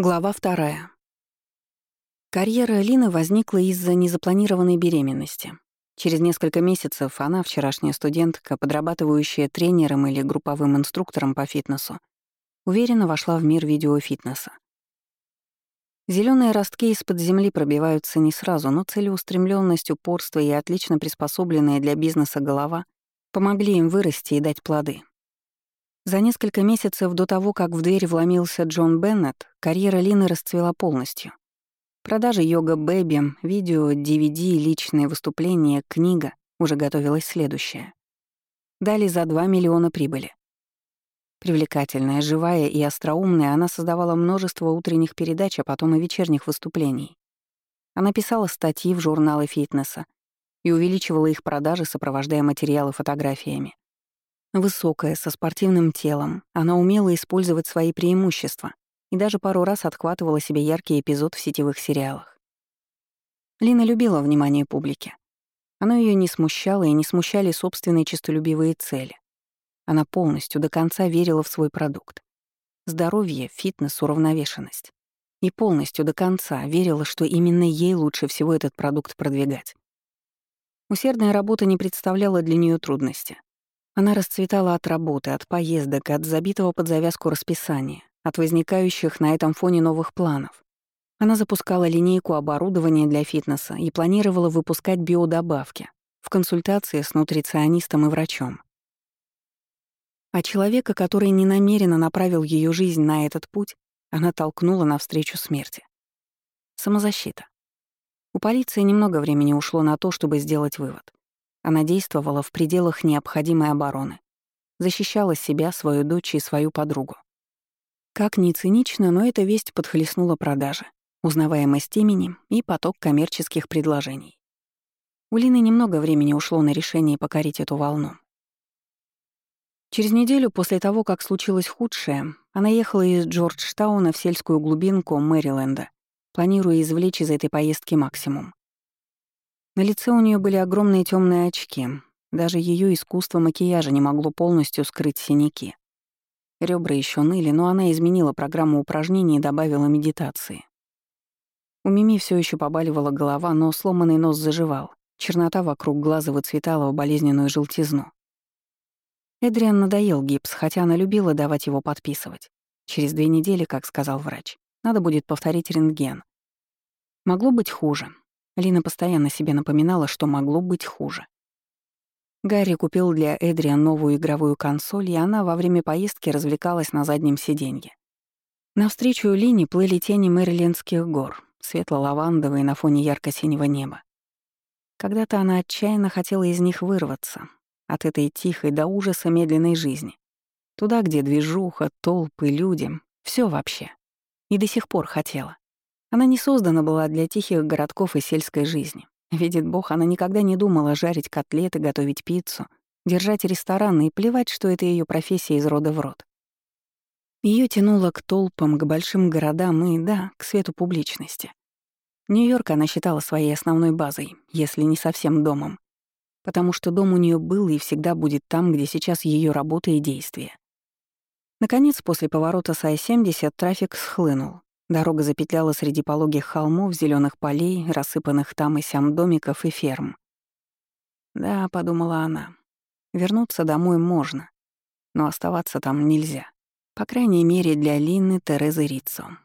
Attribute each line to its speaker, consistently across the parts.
Speaker 1: Глава вторая. Карьера Лины возникла из-за незапланированной беременности. Через несколько месяцев она, вчерашняя студентка, подрабатывающая тренером или групповым инструктором по фитнесу, уверенно вошла в мир видеофитнеса. Зеленые ростки из-под земли пробиваются не сразу, но целеустремленность, упорство и отлично приспособленная для бизнеса голова помогли им вырасти и дать плоды. За несколько месяцев до того, как в дверь вломился Джон Беннет, карьера Лины расцвела полностью. Продажи йога Бэби, видео, DVD, личные выступления, книга уже готовилась следующая. Дали за 2 миллиона прибыли. Привлекательная, живая и остроумная, она создавала множество утренних передач, а потом и вечерних выступлений. Она писала статьи в журналы фитнеса и увеличивала их продажи, сопровождая материалы фотографиями. Высокая, со спортивным телом, она умела использовать свои преимущества и даже пару раз отхватывала себе яркий эпизод в сетевых сериалах. Лина любила внимание публики. Оно ее не смущало и не смущали собственные честолюбивые цели. Она полностью до конца верила в свой продукт. Здоровье, фитнес, уравновешенность. И полностью до конца верила, что именно ей лучше всего этот продукт продвигать. Усердная работа не представляла для нее трудности. Она расцветала от работы, от поездок, от забитого под завязку расписания, от возникающих на этом фоне новых планов. Она запускала линейку оборудования для фитнеса и планировала выпускать биодобавки в консультации с нутриционистом и врачом. А человека, который ненамеренно направил ее жизнь на этот путь, она толкнула навстречу смерти. Самозащита. У полиции немного времени ушло на то, чтобы сделать вывод. Она действовала в пределах необходимой обороны. Защищала себя, свою дочь и свою подругу. Как ни цинично, но эта весть подхлестнула продажи, узнаваемость имени и поток коммерческих предложений. У Лины немного времени ушло на решение покорить эту волну. Через неделю после того, как случилось худшее, она ехала из Джорджтауна в сельскую глубинку Мэриленда, планируя извлечь из этой поездки максимум. На лице у нее были огромные темные очки. Даже ее искусство макияжа не могло полностью скрыть синяки. Ребра еще ныли, но она изменила программу упражнений и добавила медитации. У Мими все еще побаливала голова, но сломанный нос заживал. Чернота вокруг глаза выцветала в болезненную желтизну. Эдриан надоел гипс, хотя она любила давать его подписывать. Через две недели, как сказал врач, надо будет повторить рентген. Могло быть хуже. Лина постоянно себе напоминала, что могло быть хуже. Гарри купил для Эдриан новую игровую консоль, и она во время поездки развлекалась на заднем сиденье. Навстречу Лине плыли тени Мэрилендских гор, светло-лавандовые на фоне ярко-синего неба. Когда-то она отчаянно хотела из них вырваться, от этой тихой до ужаса медленной жизни. Туда, где движуха, толпы, люди, все вообще. И до сих пор хотела. Она не создана была для тихих городков и сельской жизни. Видит Бог, она никогда не думала жарить котлеты, готовить пиццу, держать рестораны и плевать, что это ее профессия из рода в род. Ее тянуло к толпам, к большим городам и, да, к свету публичности. Нью-Йорк она считала своей основной базой, если не совсем домом, потому что дом у нее был и всегда будет там, где сейчас ее работа и действия. Наконец, после поворота с Ай-70 трафик схлынул, Дорога запетляла среди пологих холмов, зеленых полей, рассыпанных там и сям домиков и ферм. «Да», — подумала она, — «вернуться домой можно, но оставаться там нельзя. По крайней мере, для Лины Терезы Риццо».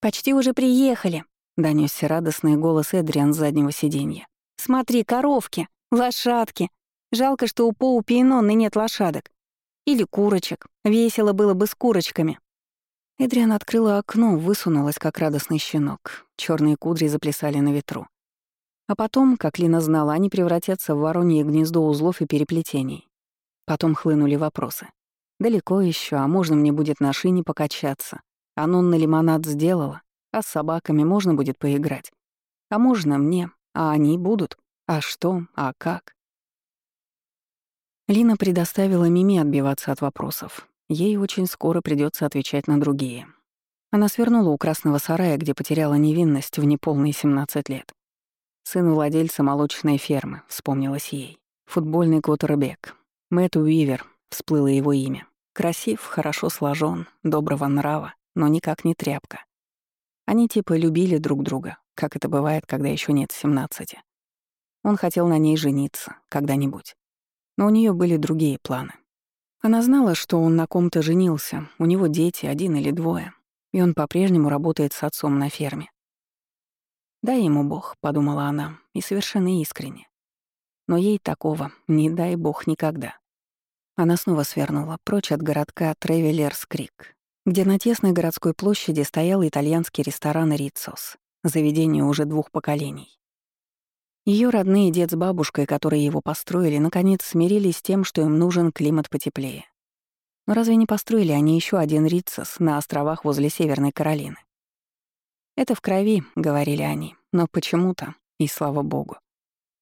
Speaker 2: «Почти уже приехали», — донёсся радостный голос Эдриан с заднего сиденья. «Смотри, коровки, лошадки. Жалко, что у Поупи и Нонны нет лошадок. Или курочек. Весело было бы с курочками».
Speaker 1: Эдриан открыла окно, высунулась, как радостный щенок. Черные кудри заплясали на ветру. А потом, как Лина знала, они превратятся в воронье гнездо узлов и переплетений. Потом хлынули вопросы. Далеко еще, а можно мне будет на шине покачаться? А Нонна лимонад сделала, а с собаками можно будет поиграть. А можно мне, а они будут. А что, а как? Лина предоставила Мими отбиваться от вопросов. Ей очень скоро придется отвечать на другие. Она свернула у красного сарая, где потеряла невинность в неполные 17 лет. Сын владельца молочной фермы, вспомнилось ей. Футбольный квотербек. Мэтт Уивер, всплыло его имя. Красив, хорошо сложен, доброго нрава, но никак не тряпка. Они типа любили друг друга, как это бывает, когда еще нет семнадцати. Он хотел на ней жениться когда-нибудь. Но у нее были другие планы. Она знала, что он на ком-то женился, у него дети, один или двое, и он по-прежнему работает с отцом на ферме. «Дай ему Бог», — подумала она, и совершенно искренне. Но ей такого не дай Бог никогда. Она снова свернула прочь от городка Тревелерс-Крик, где на тесной городской площади стоял итальянский ресторан «Рицос», заведение уже двух поколений. Ее родные дед с бабушкой, которые его построили, наконец смирились с тем, что им нужен климат потеплее. Но разве не построили они еще один Рицос на островах возле Северной Каролины? «Это в крови», — говорили они, но почему-то, и слава богу,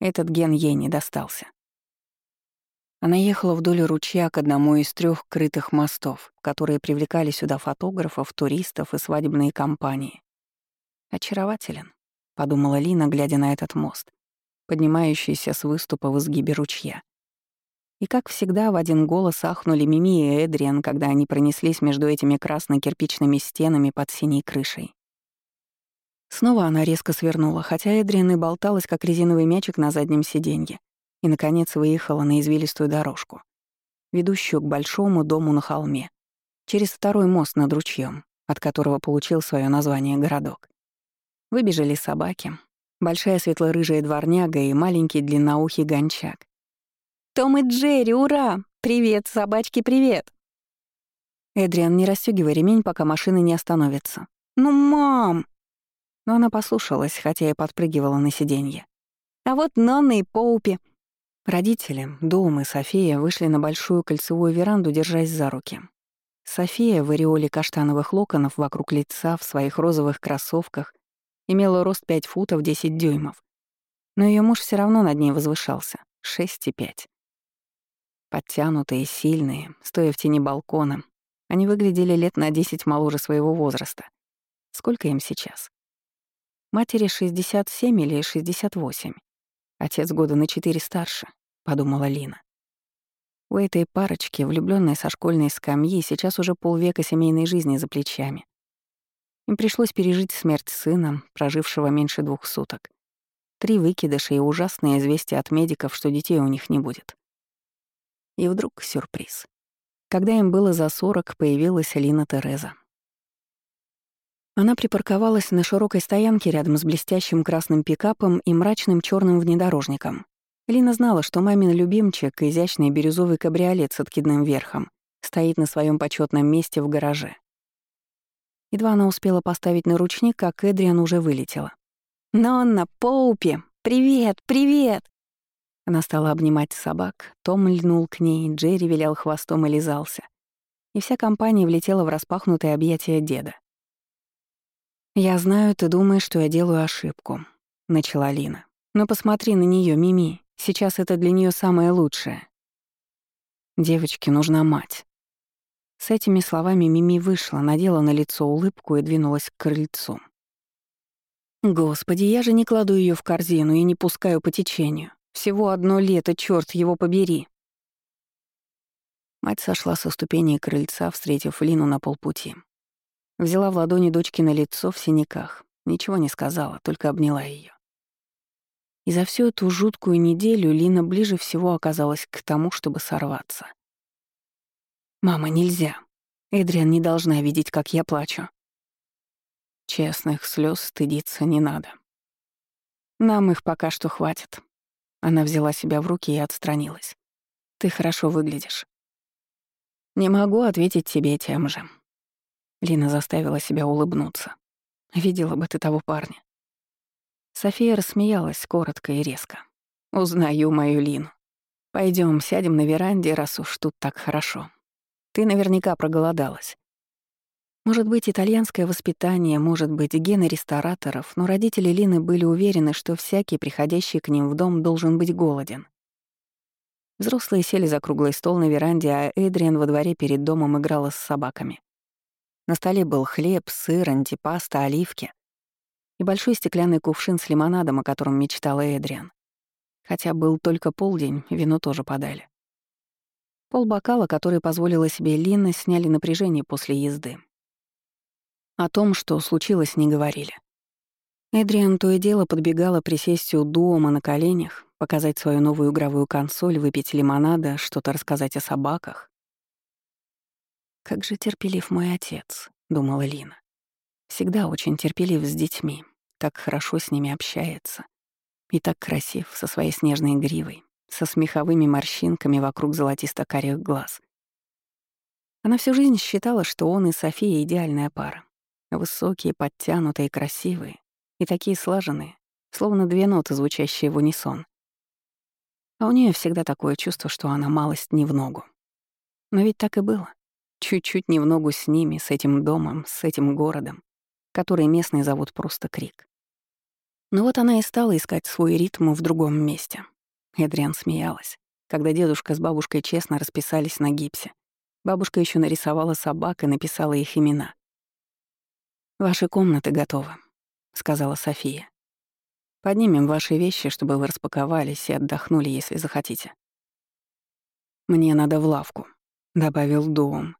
Speaker 1: этот ген ей не достался. Она ехала вдоль ручья к одному из трех крытых мостов, которые привлекали сюда фотографов, туристов и свадебные компании. «Очарователен», — подумала Лина, глядя на этот мост, поднимающийся с выступа в изгибе ручья. И, как всегда, в один голос ахнули Мими и Эдриан, когда они пронеслись между этими красно-кирпичными стенами под синей крышей. Снова она резко свернула, хотя Эдриан и болталась, как резиновый мячик на заднем сиденье, и, наконец, выехала на извилистую дорожку, ведущую к большому дому на холме, через второй мост над ручьем, от которого получил свое название городок. Выбежали собаки, большая светло-рыжая дворняга и маленький длинноухий гончак. «Том и Джерри, ура! Привет, собачки, привет!» Эдриан, не расстёгивай ремень, пока машина не остановится. «Ну, мам!» Но она послушалась, хотя и подпрыгивала на сиденье. «А вот Нонна и Поупи. Родители, Дом и София вышли на большую кольцевую веранду, держась за руки. София в ореоле каштановых локонов вокруг лица в своих розовых кроссовках имела рост 5 футов 10 дюймов. Но ее муж все равно над ней возвышался — 6 и 5. Подтянутые, сильные, стоя в тени балкона, они выглядели лет на 10 моложе своего возраста. Сколько им сейчас? Матери 67 или 68. Отец года на четыре старше, подумала Лина. У этой парочки, влюбленной со школьной скамьи, сейчас уже полвека семейной жизни за плечами. Им пришлось пережить смерть сына, прожившего меньше двух суток. Три выкидыша и ужасное известие от медиков, что детей у них не будет. И вдруг сюрприз. Когда им было за сорок, появилась Лина Тереза. Она припарковалась на широкой стоянке рядом с блестящим красным пикапом и мрачным черным внедорожником. Лина знала, что мамин любимчик, изящный бирюзовый кабриолет с откидным верхом, стоит на своем почетном месте в гараже. Едва она успела поставить на ручник, как Эдриан уже вылетела. «Нонна, Поупи! Привет, привет!» Она стала обнимать собак, Том льнул к ней, Джерри вилял хвостом и лизался. И вся компания влетела в распахнутые объятия деда. «Я знаю, ты думаешь, что я делаю ошибку», — начала Лина. «Но посмотри на нее, Мими. Сейчас это для нее самое лучшее. Девочке нужна мать». С этими словами Мими вышла, надела на лицо улыбку и двинулась к крыльцу. «Господи, я же не кладу ее в корзину и не пускаю по течению. Всего одно лето, черт его побери!» Мать сошла со ступеней крыльца, встретив Лину на полпути. Взяла в ладони дочки на лицо в синяках. Ничего не сказала, только обняла ее. И за всю эту жуткую неделю Лина ближе всего оказалась к тому, чтобы сорваться. «Мама, нельзя. Эдриан не должна видеть, как я плачу». Честных слез стыдиться не надо. Нам их пока что хватит. Она взяла себя в руки и отстранилась. Ты хорошо выглядишь. Не могу ответить тебе тем же. Лина заставила себя улыбнуться. Видела бы ты того парня. София рассмеялась коротко и резко. «Узнаю мою Лину. Пойдем, сядем на веранде, раз уж тут так хорошо. Ты наверняка проголодалась. Может быть, итальянское воспитание, может быть, гены рестораторов, но родители Лины были уверены, что всякий, приходящий к ним в дом, должен быть голоден. Взрослые сели за круглый стол на веранде, а Эдриан во дворе перед домом играла с собаками. На столе был хлеб, сыр, антипаста, оливки и большой стеклянный кувшин с лимонадом, о котором мечтала Эдриан. Хотя был только полдень, вино тоже подали. Пол бокала, который позволила себе Лина, сняли напряжение после езды. О том, что случилось, не говорили. Эдриан то и дело подбегала присесть у Дуома на коленях, показать свою новую игровую консоль, выпить лимонада, что-то рассказать о собаках. «Как же терпелив мой отец», — думала Лина. «Всегда очень терпелив с детьми, так хорошо с ними общается. И так красив, со своей снежной гривой, со смеховыми морщинками вокруг золотисто-карих глаз. Она всю жизнь считала, что он и София — идеальная пара. Высокие, подтянутые, красивые и такие слаженные, словно две ноты, звучащие в унисон. А у нее всегда такое чувство, что она малость не в ногу. Но ведь так и было. Чуть-чуть не в ногу с ними, с этим домом, с этим городом, который местные зовут просто Крик. Но вот она и стала искать свой ритм в другом месте. Эдриан смеялась, когда дедушка с бабушкой честно расписались на гипсе. Бабушка еще нарисовала собак и написала их имена. «Ваши комнаты готовы», — сказала София. Поднимем ваши вещи, чтобы вы распаковались и отдохнули, если захотите. Мне надо в лавку, добавил Дуом.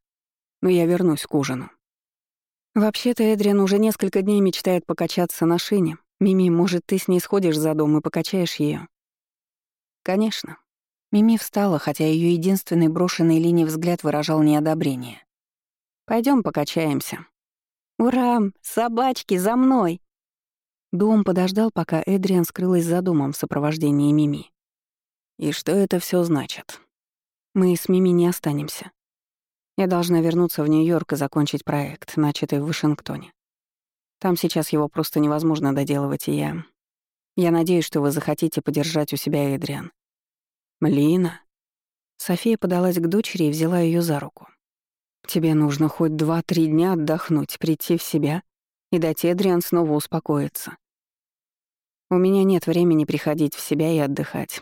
Speaker 1: Но я вернусь к ужину. Вообще-то Эдриан уже несколько дней мечтает покачаться на шине. Мими, может, ты с ней сходишь за дом и покачаешь ее? Конечно. Мими встала, хотя ее единственный брошенный линией взгляд выражал неодобрение. Пойдем покачаемся. Ура! Собачки, за мной! Дом подождал, пока Эдриан скрылась за домом в сопровождении Мими. «И что это все значит?» «Мы с Мими не останемся. Я должна вернуться в Нью-Йорк и закончить проект, начатый в Вашингтоне. Там сейчас его просто невозможно доделывать, и я... Я надеюсь, что вы захотите подержать у себя Эдриан». «Лина?» София подалась к дочери и взяла ее за руку. «Тебе нужно хоть два-три дня отдохнуть, прийти в себя и дать Эдриан снова успокоиться. У меня нет времени приходить в себя и отдыхать.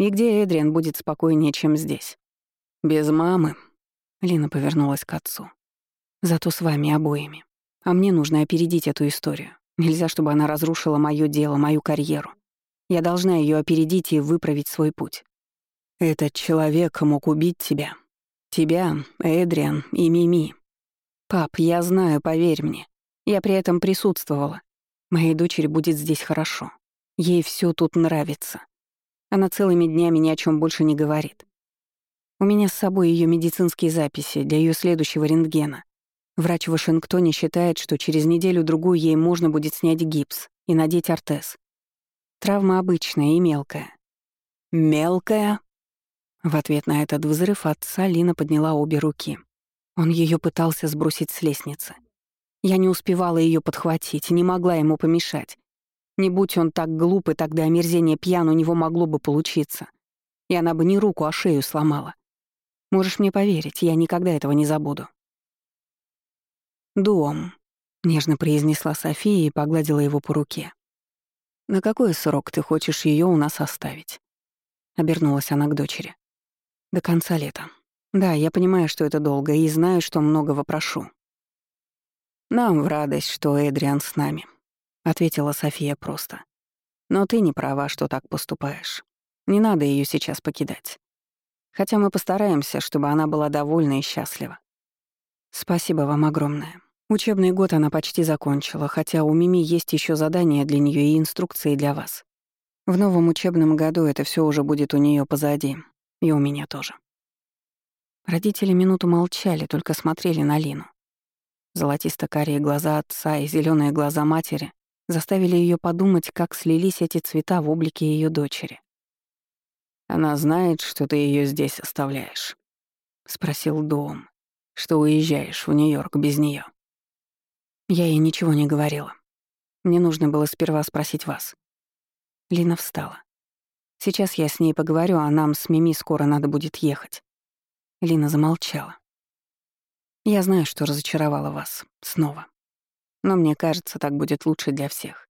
Speaker 1: И где Эдриан будет спокойнее, чем здесь? Без мамы. Лина повернулась к отцу. Зато с вами обоими. А мне нужно опередить эту историю. Нельзя, чтобы она разрушила моё дело, мою карьеру. Я должна ее опередить и выправить свой путь. Этот человек мог убить тебя. Тебя, Эдриан и Мими. Пап, я знаю, поверь мне. Я при этом присутствовала. Моей дочери будет здесь хорошо. Ей все тут нравится. Она целыми днями ни о чем больше не говорит. У меня с собой ее медицинские записи для ее следующего рентгена. Врач в Вашингтоне считает, что через неделю-другую ей можно будет снять гипс и надеть ортез. Травма обычная и мелкая. «Мелкая?» В ответ на этот взрыв отца Лина подняла обе руки. Он ее пытался сбросить с лестницы. Я не успевала ее подхватить, не могла ему помешать. Не будь он так глуп, и тогда омерзение пьян у него могло бы получиться. И она бы не руку, а шею сломала. Можешь мне поверить, я никогда этого не забуду. «Дом», — нежно произнесла София и погладила его по руке. «На какой срок ты хочешь ее у нас оставить?» Обернулась она к дочери. «До конца лета. Да, я понимаю, что это долго, и знаю, что многого прошу. Нам в радость, что Эдриан с нами ответила София просто. Но ты не права, что так поступаешь. Не надо ее сейчас покидать. Хотя мы постараемся, чтобы она была довольна и счастлива. Спасибо вам огромное. Учебный год она почти закончила, хотя у Мими есть еще задания для нее и инструкции для вас. В новом учебном году это все уже будет у нее позади, и у меня тоже. Родители минуту молчали, только смотрели на Лину. Золотисто-карие глаза отца и зеленые глаза матери заставили ее подумать, как слились эти цвета в облике ее дочери. «Она знает, что ты ее здесь оставляешь?» — спросил Дом. «Что уезжаешь в Нью-Йорк без нее. Я ей ничего не говорила. Мне нужно было сперва спросить вас. Лина встала. Сейчас я с ней поговорю, а нам с Мими скоро надо будет ехать. Лина замолчала. Я знаю, что разочаровала вас. Снова. Но мне кажется, так будет лучше для всех.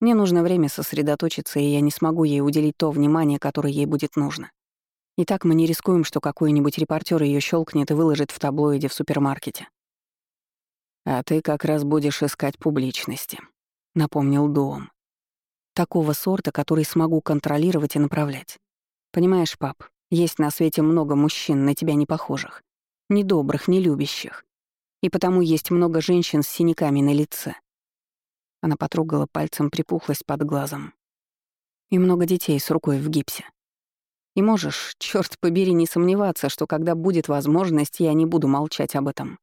Speaker 1: Мне нужно время сосредоточиться, и я не смогу ей уделить то внимание, которое ей будет нужно. И так мы не рискуем, что какой-нибудь репортер ее щелкнет и выложит в таблоиде в супермаркете. «А ты как раз будешь искать публичности», — напомнил Дом. «Такого сорта, который смогу контролировать и направлять. Понимаешь, пап, есть на свете много мужчин, на тебя не похожих. Ни добрых, ни любящих. И потому есть много женщин с синяками на лице. Она потрогала пальцем припухлость под глазом. И много детей с рукой в гипсе. И можешь, черт побери, не сомневаться, что когда будет возможность, я не буду молчать об этом.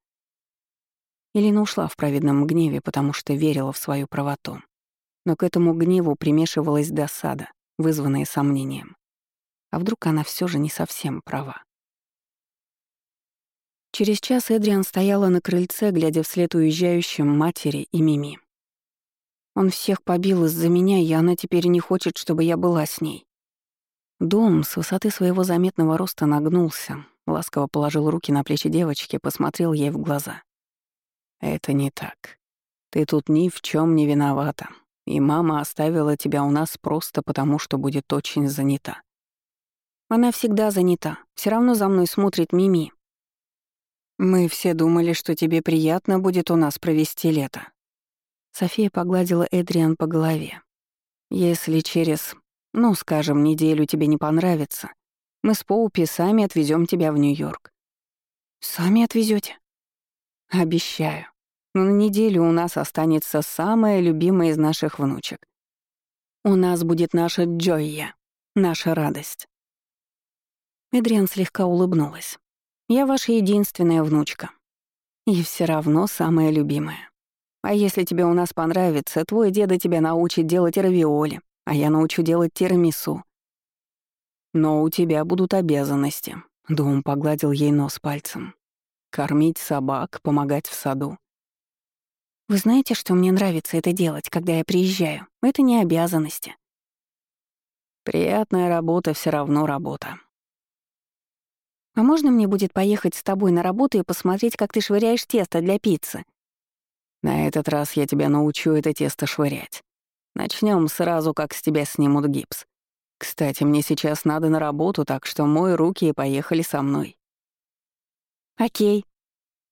Speaker 1: Элина ушла в праведном гневе, потому что верила в свою правоту. Но к этому гневу примешивалась досада, вызванная сомнением. А вдруг она все же не совсем права? Через час Эдриан стояла на крыльце, глядя вслед уезжающим матери и Мими. Он всех побил из-за меня, и она теперь не хочет, чтобы я была с ней. Дом с высоты своего заметного роста нагнулся, ласково положил руки на плечи девочки, посмотрел ей в глаза. «Это не так. Ты тут ни в чем не виновата, и мама оставила тебя у нас просто потому, что будет очень занята». «Она всегда занята. Все равно за мной смотрит Мими». «Мы все думали, что тебе приятно будет у нас провести лето». София погладила Эдриан по голове. «Если через ну, скажем, неделю тебе не понравится. Мы с Поупи сами отвезем тебя в Нью-Йорк. Сами отвезете? Обещаю. Но на неделю у нас останется самая любимая из наших внучек. У нас будет наша Джойя, наша радость. Эдриан слегка улыбнулась. Я ваша единственная внучка. И все равно самая любимая. А если тебе у нас понравится, твой деда тебя научит делать равиоли, а я научу делать тирамису. Но у тебя будут обязанности. Дум погладил ей нос пальцем. Кормить собак, помогать в саду. Вы знаете, что мне нравится это делать, когда я приезжаю? Это не обязанности. Приятная работа все равно работа. А можно мне будет поехать с тобой на работу и посмотреть, как ты швыряешь тесто для пиццы? На этот раз я тебя научу это тесто швырять. Начнем сразу, как с тебя снимут гипс. Кстати, мне сейчас надо на работу, так что мой руки и поехали со мной. Окей.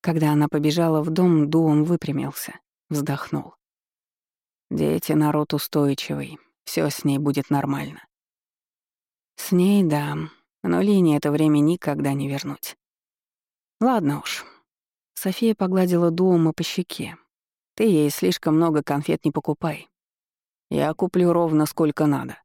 Speaker 1: Когда она побежала в дом, Дуом выпрямился, вздохнул. Дети — народ устойчивый, все с ней будет нормально. С ней — да, но Лине это время никогда не вернуть. Ладно уж. София погладила Дуома по щеке. Ты ей слишком много конфет не покупай. Я куплю ровно сколько надо.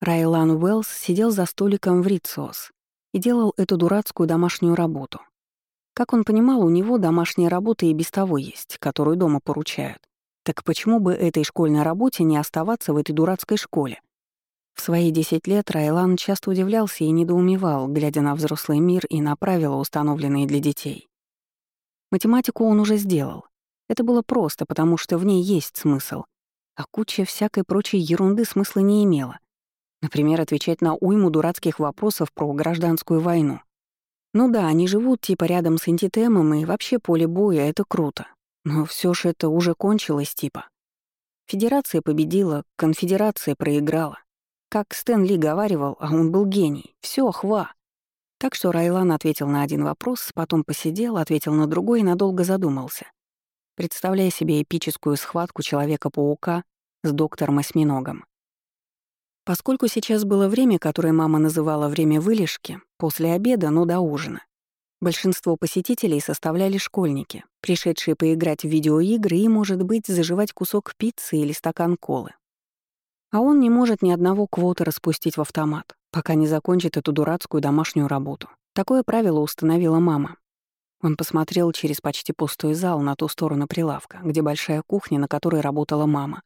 Speaker 1: Райлан Уэллс сидел за столиком в Ритсос и делал эту дурацкую домашнюю работу. Как он понимал, у него домашняя работа и без того есть, которую дома поручают. Так почему бы этой школьной работе не оставаться в этой дурацкой школе? В свои 10 лет Райлан часто удивлялся и недоумевал, глядя на взрослый мир и на правила, установленные для детей. Математику он уже сделал, это было просто, потому что в ней есть смысл. А куча всякой прочей ерунды смысла не имела. Например, отвечать на уйму дурацких вопросов про гражданскую войну. Ну да, они живут типа рядом с антитемом, и вообще поле боя — это круто. Но все же это уже кончилось типа. Федерация победила, конфедерация проиграла. Как Стэн Ли говаривал, а он был гений. Все, хва. Так что Райлан ответил на один вопрос, потом посидел, ответил на другой и надолго задумался представляя себе эпическую схватку Человека-паука с доктором-осьминогом. Поскольку сейчас было время, которое мама называла время вылежки, после обеда, но до ужина, большинство посетителей составляли школьники, пришедшие поиграть в видеоигры и, может быть, заживать кусок пиццы или стакан колы. А он не может ни одного квота распустить в автомат, пока не закончит эту дурацкую домашнюю работу. Такое правило установила мама, он посмотрел через почти пустой зал на ту сторону прилавка, где большая кухня, на которой работала мама.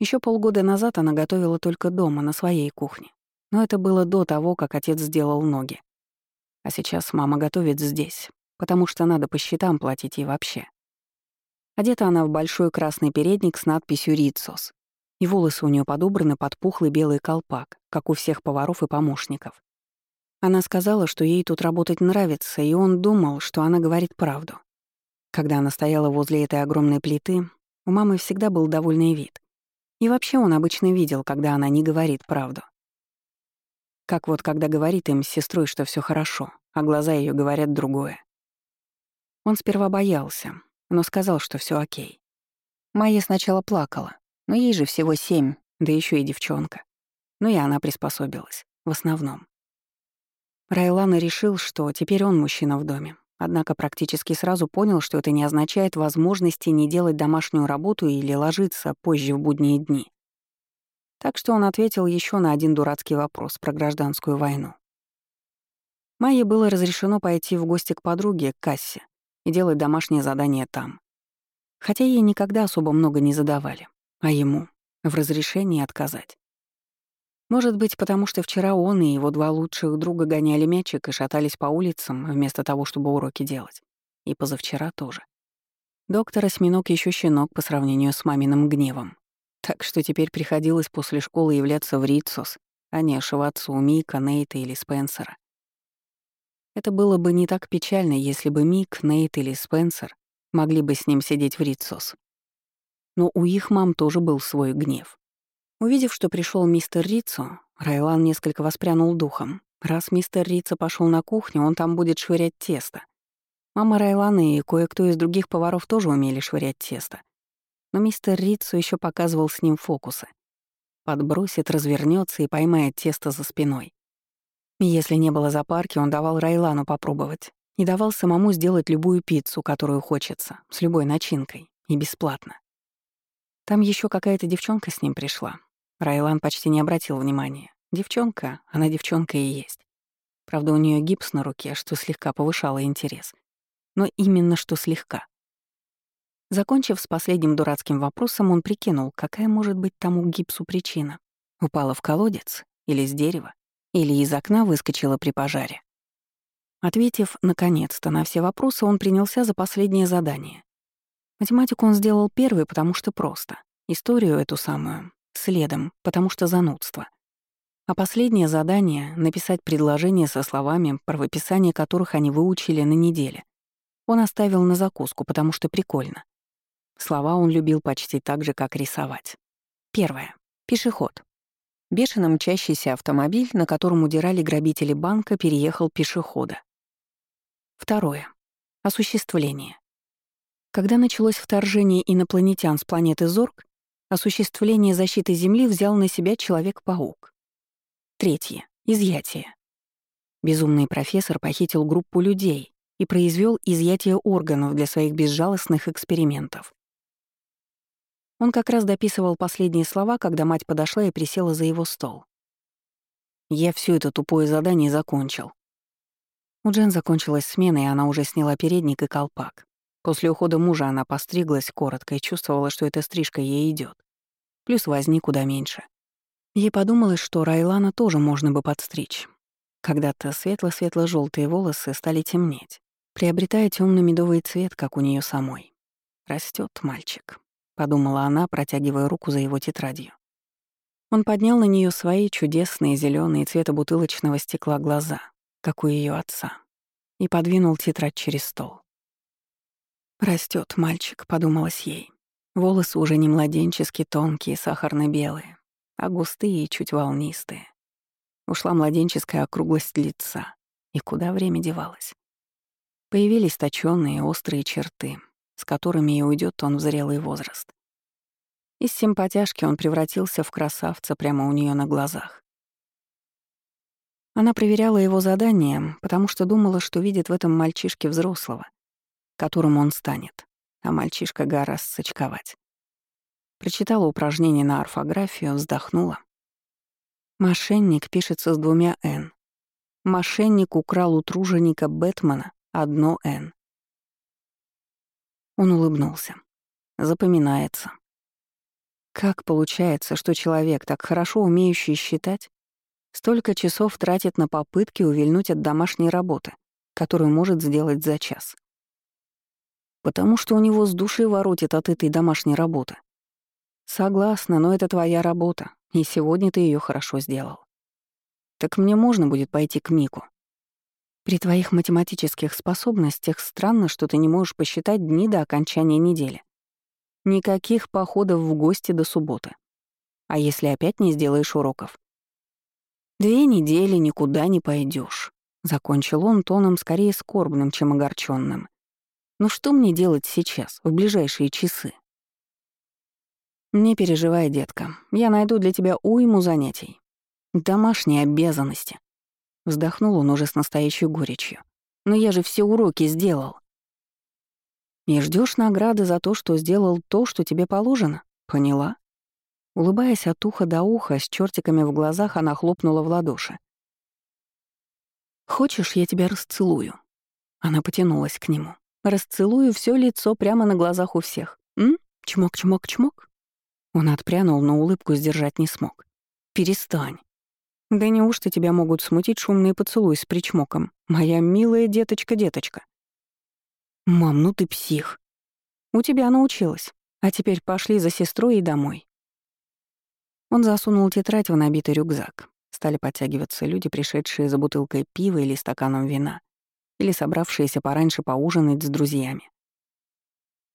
Speaker 1: Еще полгода назад она готовила только дома, на своей кухне. Но это было до того, как отец сделал ноги. А сейчас мама готовит здесь, потому что надо по счетам платить и вообще. Одета она в большой красный передник с надписью «Рицос», и волосы у нее подобраны под пухлый белый колпак, как у всех поваров и помощников. Она сказала, что ей тут работать нравится, и он думал, что она говорит правду. Когда она стояла возле этой огромной плиты, у мамы всегда был довольный вид. И вообще он обычно видел, когда она не говорит правду. Как вот когда говорит им с сестрой, что все хорошо, а глаза ее говорят другое. Он сперва боялся, но сказал, что все окей. Майя сначала плакала, но ей же всего семь, да еще и девчонка. Ну и она приспособилась, в основном. Райлан решил, что теперь он мужчина в доме, однако практически сразу понял, что это не означает возможности не делать домашнюю работу или ложиться позже в будние дни. Так что он ответил еще на один дурацкий вопрос про гражданскую войну. Майе было разрешено пойти в гости к подруге, к Кассе, и делать домашнее задание там. Хотя ей никогда особо много не задавали, а ему — в разрешении отказать. Может быть, потому что вчера он и его два лучших друга гоняли мячик и шатались по улицам, вместо того, чтобы уроки делать. И позавчера тоже. Доктор Осьминог еще щенок по сравнению с маминым гневом. Так что теперь приходилось после школы являться в Ритсос, а не ошиваться у Мика, Нейта или Спенсера. Это было бы не так печально, если бы Мик, Нейт или Спенсер могли бы с ним сидеть в Ритсос. Но у их мам тоже был свой гнев. Увидев, что пришел мистер Рицо, Райлан несколько воспрянул духом. Раз мистер Рицо пошел на кухню, он там будет швырять тесто. Мама Райлана и кое-кто из других поваров тоже умели швырять тесто. Но мистер Рицо еще показывал с ним фокусы. Подбросит, развернется и поймает тесто за спиной. Если не было запарки, он давал Райлану попробовать. И давал самому сделать любую пиццу, которую хочется, с любой начинкой, и бесплатно. Там еще какая-то девчонка с ним пришла. Райлан почти не обратил внимания. Девчонка, она девчонка и есть. Правда, у нее гипс на руке, что слегка повышало интерес. Но именно что слегка. Закончив с последним дурацким вопросом, он прикинул, какая может быть тому гипсу причина. Упала в колодец? Или с дерева? Или из окна выскочила при пожаре? Ответив, наконец-то, на все вопросы, он принялся за последнее задание. Математику он сделал первый, потому что просто. Историю эту самую — следом, потому что занудство. А последнее задание — написать предложение со словами, правописание которых они выучили на неделе. Он оставил на закуску, потому что прикольно. Слова он любил почти так же, как рисовать. Первое. Пешеход. Бешено мчащийся автомобиль, на котором удирали грабители банка, переехал пешехода. Второе. Осуществление. Когда началось вторжение инопланетян с планеты Зорг, осуществление защиты Земли взял на себя Человек-паук. Третье. Изъятие. Безумный профессор похитил группу людей и произвел изъятие органов для своих безжалостных экспериментов. Он как раз дописывал последние слова, когда мать подошла и присела за его стол. «Я все это тупое задание закончил». У Джен закончилась смена, и она уже сняла передник и колпак. После ухода мужа она постриглась коротко и чувствовала, что эта стрижка ей идет. Плюс возни куда меньше. Ей подумалось, что Райлана тоже можно бы подстричь. Когда-то светло-светло желтые волосы стали темнеть, приобретая темно медовый цвет, как у нее самой. Растет мальчик. — подумала она, протягивая руку за его тетрадью. Он поднял на нее свои чудесные зеленые цвета бутылочного стекла глаза, как у ее отца, и подвинул тетрадь через стол. Растет мальчик», — подумалось ей. Волосы уже не младенчески тонкие, сахарно-белые, а густые и чуть волнистые. Ушла младенческая округлость лица. И куда время девалось? Появились точёные острые черты, с которыми и уйдет он в зрелый возраст. Из симпатяшки он превратился в красавца прямо у нее на глазах. Она проверяла его задание, потому что думала, что видит в этом мальчишке взрослого, которым он станет, а мальчишка гораздо сочковать. Прочитала упражнение на орфографию, вздохнула. Мошенник пишется с двумя «н». Мошенник украл у труженика Бэтмена одно «н». Он улыбнулся. Запоминается. Как получается, что человек, так хорошо умеющий считать, столько часов тратит на попытки увильнуть от домашней работы, которую может сделать за час? Потому что у него с души воротит от этой домашней работы. Согласна, но это твоя работа, и сегодня ты ее хорошо сделал. Так мне можно будет пойти к Мику. При твоих математических способностях странно, что ты не можешь посчитать дни до окончания недели. Никаких походов в гости до субботы. А если опять не сделаешь уроков? Две недели никуда не пойдешь. Закончил он тоном скорее скорбным, чем огорченным. Ну что мне делать сейчас, в ближайшие часы? Не переживай, детка. Я найду для тебя уйму занятий. Домашние обязанности. Вздохнул он уже с настоящей горечью. «Но я же все уроки сделал». «И ждешь награды за то, что сделал то, что тебе положено? Поняла?» Улыбаясь от уха до уха, с чертиками в глазах она хлопнула в ладоши. «Хочешь, я тебя расцелую?» Она потянулась к нему. «Расцелую все лицо прямо на глазах у всех. М? Чмок-чмок-чмок?» Он отпрянул, но улыбку сдержать не смог. «Перестань». «Да неужто тебя могут смутить шумные поцелуи с причмоком? Моя милая деточка-деточка». «Мам, ну ты псих». «У тебя научилась. А теперь пошли за сестрой и домой». Он засунул тетрадь в набитый рюкзак. Стали подтягиваться люди, пришедшие за бутылкой пива или стаканом вина, или собравшиеся пораньше поужинать с друзьями.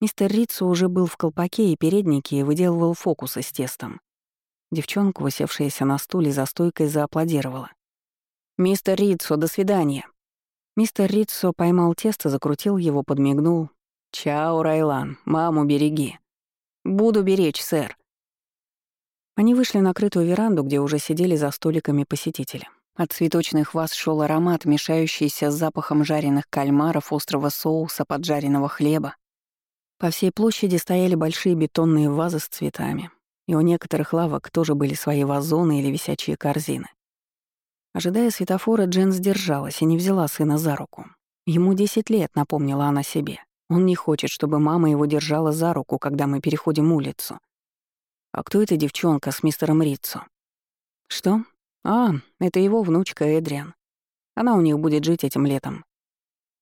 Speaker 1: Мистер Рицу уже был в колпаке и переднике и выделывал фокусы с тестом. Девчонка, усевшаяся на стуле за стойкой, зааплодировала. «Мистер Рицо, до свидания!» Мистер Рицо поймал тесто, закрутил его, подмигнул. «Чао, Райлан, маму береги». «Буду беречь, сэр». Они вышли на крытую веранду, где уже сидели за столиками посетители. От цветочных ваз шел аромат, мешающийся с запахом жареных кальмаров, острого соуса, поджаренного хлеба. По всей площади стояли большие бетонные вазы с цветами, и у некоторых лавок тоже были свои вазоны или висячие корзины. Ожидая светофора, Джен сдержалась и не взяла сына за руку. Ему 10 лет, напомнила она себе. Он не хочет, чтобы мама его держала за руку, когда мы переходим улицу. А кто эта девчонка с мистером Риццо? Что? А, это его внучка Эдриан. Она у них будет жить этим летом.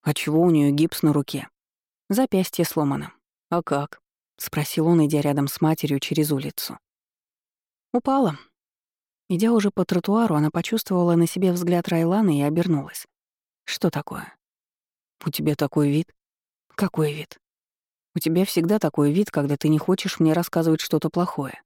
Speaker 1: А чего у нее гипс на руке? Запястье сломано. А как? спросил он, идя рядом с матерью через улицу. Упала. Идя уже по тротуару, она почувствовала на себе взгляд Райлана и обернулась. Что такое? У тебя такой вид? Какой вид? У тебя всегда такой вид, когда ты не хочешь мне рассказывать что-то плохое.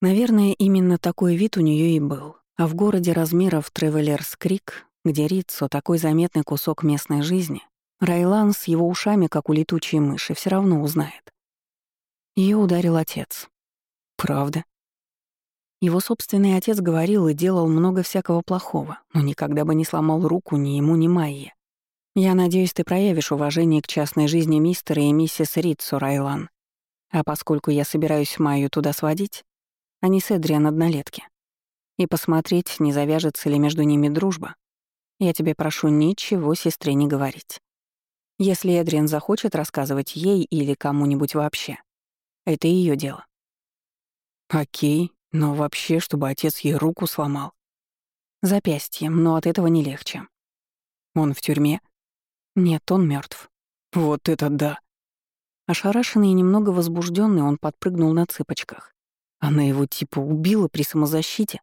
Speaker 1: Наверное, именно такой вид у нее и был. А в городе размеров Тревелерс Крик, где Рицо такой заметный кусок местной жизни, Райлан с его ушами, как у летучей мыши, все равно узнает. Ее ударил отец. Правда. Его собственный отец говорил и делал много всякого плохого, но никогда бы не сломал руку ни ему, ни Майе. Я надеюсь, ты проявишь уважение к частной жизни мистера и миссис Ритсу, Райлан. А поскольку я собираюсь Майю туда сводить, а не с Эдриан однолетки, и посмотреть, не завяжется ли между ними дружба, я тебе прошу ничего сестре не говорить. Если Эдриан захочет рассказывать ей или кому-нибудь вообще, это ее дело. Окей, но вообще, чтобы отец ей руку сломал. Запястьем, но от этого не легче. Он в тюрьме? Нет, он мертв. Вот это да. Ошарашенный и немного возбужденный, он подпрыгнул на цыпочках. Она его типа убила при самозащите.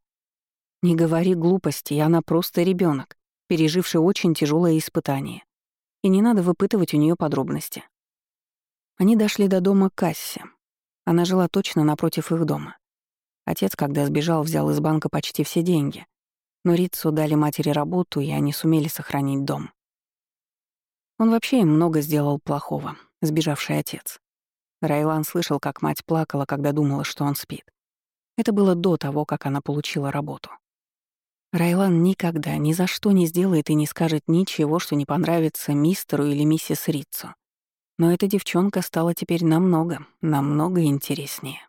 Speaker 1: Не говори глупостей, она просто ребенок, переживший очень тяжелое испытание. И не надо выпытывать у нее подробности. Они дошли до дома Касси. Она жила точно напротив их дома. Отец, когда сбежал, взял из банка почти все деньги. Но Рицу дали матери работу, и они сумели сохранить дом. Он вообще им много сделал плохого, сбежавший отец. Райлан слышал, как мать плакала, когда думала, что он спит. Это было до того, как она получила работу. Райлан никогда ни за что не сделает и не скажет ничего, что не понравится мистеру или миссис Рицу. Но эта девчонка стала теперь намного, намного интереснее.